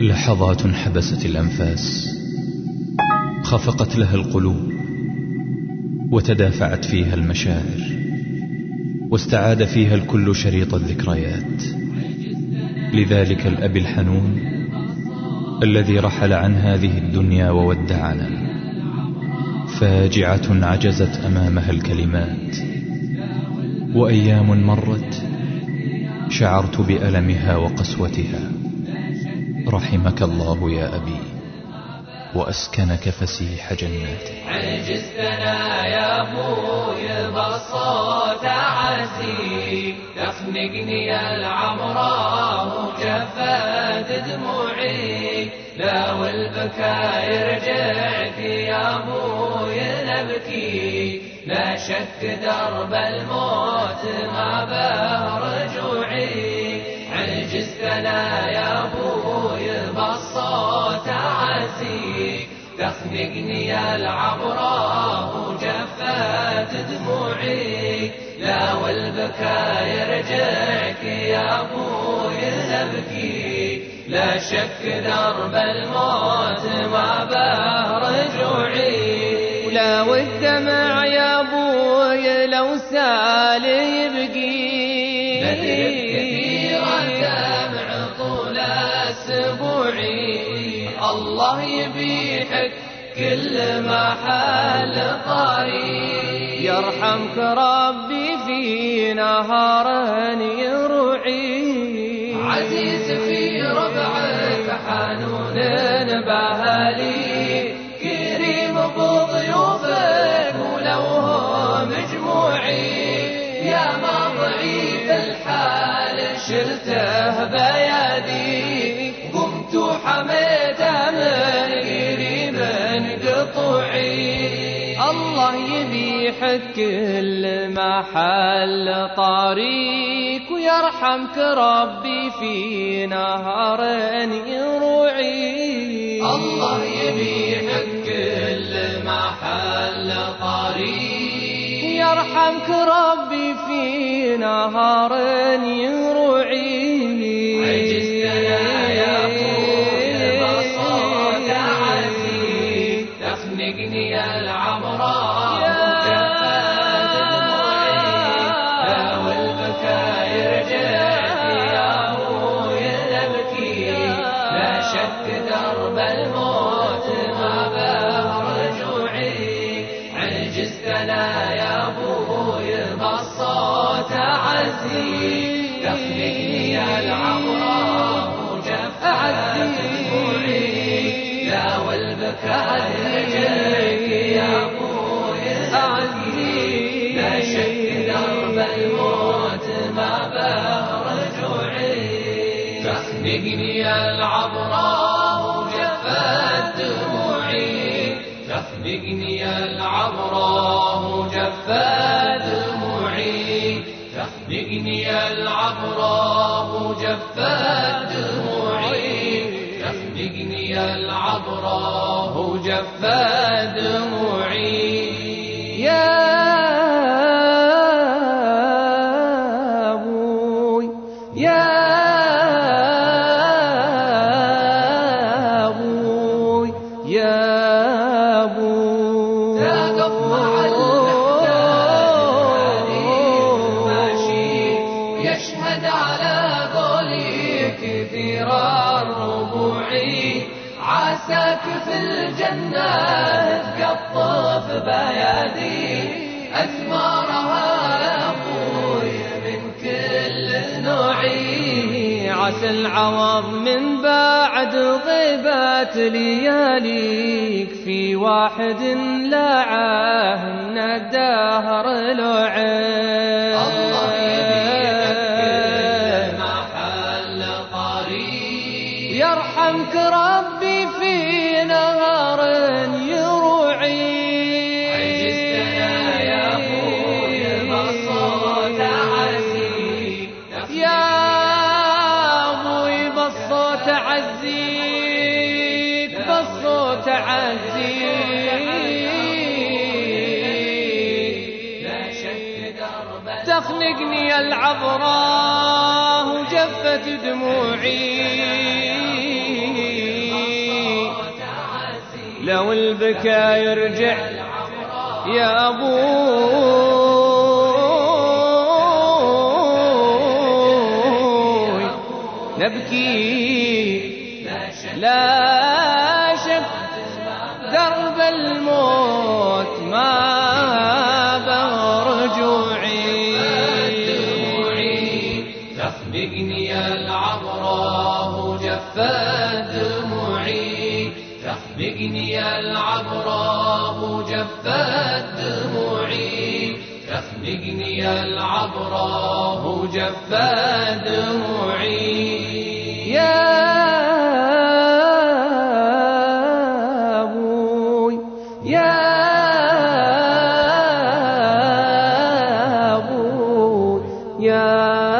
لحظات حبست الأنفاس خفقت لها القلوب وتدافعت فيها المشاعر واستعاد فيها الكل شريط الذكريات. لذلك الأب الحنون الذي رحل عن هذه الدنيا وودعنا فاجعة عجزت أمامها الكلمات. وأيام مرت شعرت بألمها وقسوتها. رحمك الله يا أبي وأسكنك فسيح جناته عجزتنا يا أبوي بالصوت عزي تخنقني العمراء وجفت دموعي. لا والبكاء رجعت يا أبوي نبكي. لا شك درب الموت ما به رجوعي. عجزتنا تخنقني العبراء وجفت دموعي. لا والبكاء يرجعك يا أبوي نبكي لا شك درب الموت ما به رجوعي ولا والدمع يا أبوي لو سال يبقي كثيرا دمع طول أسبوعي. الله يبيحك كل ما حل طاري يرحمك ربي في نهار يروعي عزيز في ربعك حنون بهالي قطوعي الله يبيحك كل ما حل طريق ويرحمك ربي في نهار يروعي. الله يبيحك كل ما حل طريق يرحمك ربي في نهار يروعي. عجزتنا يا أبوي بالصوت عزي تخنقني العمراء وجفت دموعي لا والبكاء رجعك يا أبوي اعزي لا شك درب الموت ما به رجوعي تخنقني العبراء وجفت دموعي تخنقني العبراء وجفت دموعي تخنقني العبراء وجفت دموعي تخنقني العبراء وجفت دموعي يا أبوي يا أبوي يا عساك في الجنة تقطف بيادي. أثمارها يا أبوي من كل نوعي. عسى العوض من بعد غيبات لياليك. في واحد لا عاهن الدهر لعين درب تخنقني العبراء وجفت دموعي. لو البكا يرجع يا أبوي نبكي بإني العبراء جفت دموعي تخنقني العبراء جفت دموعي يا أبوي يا أبوي يا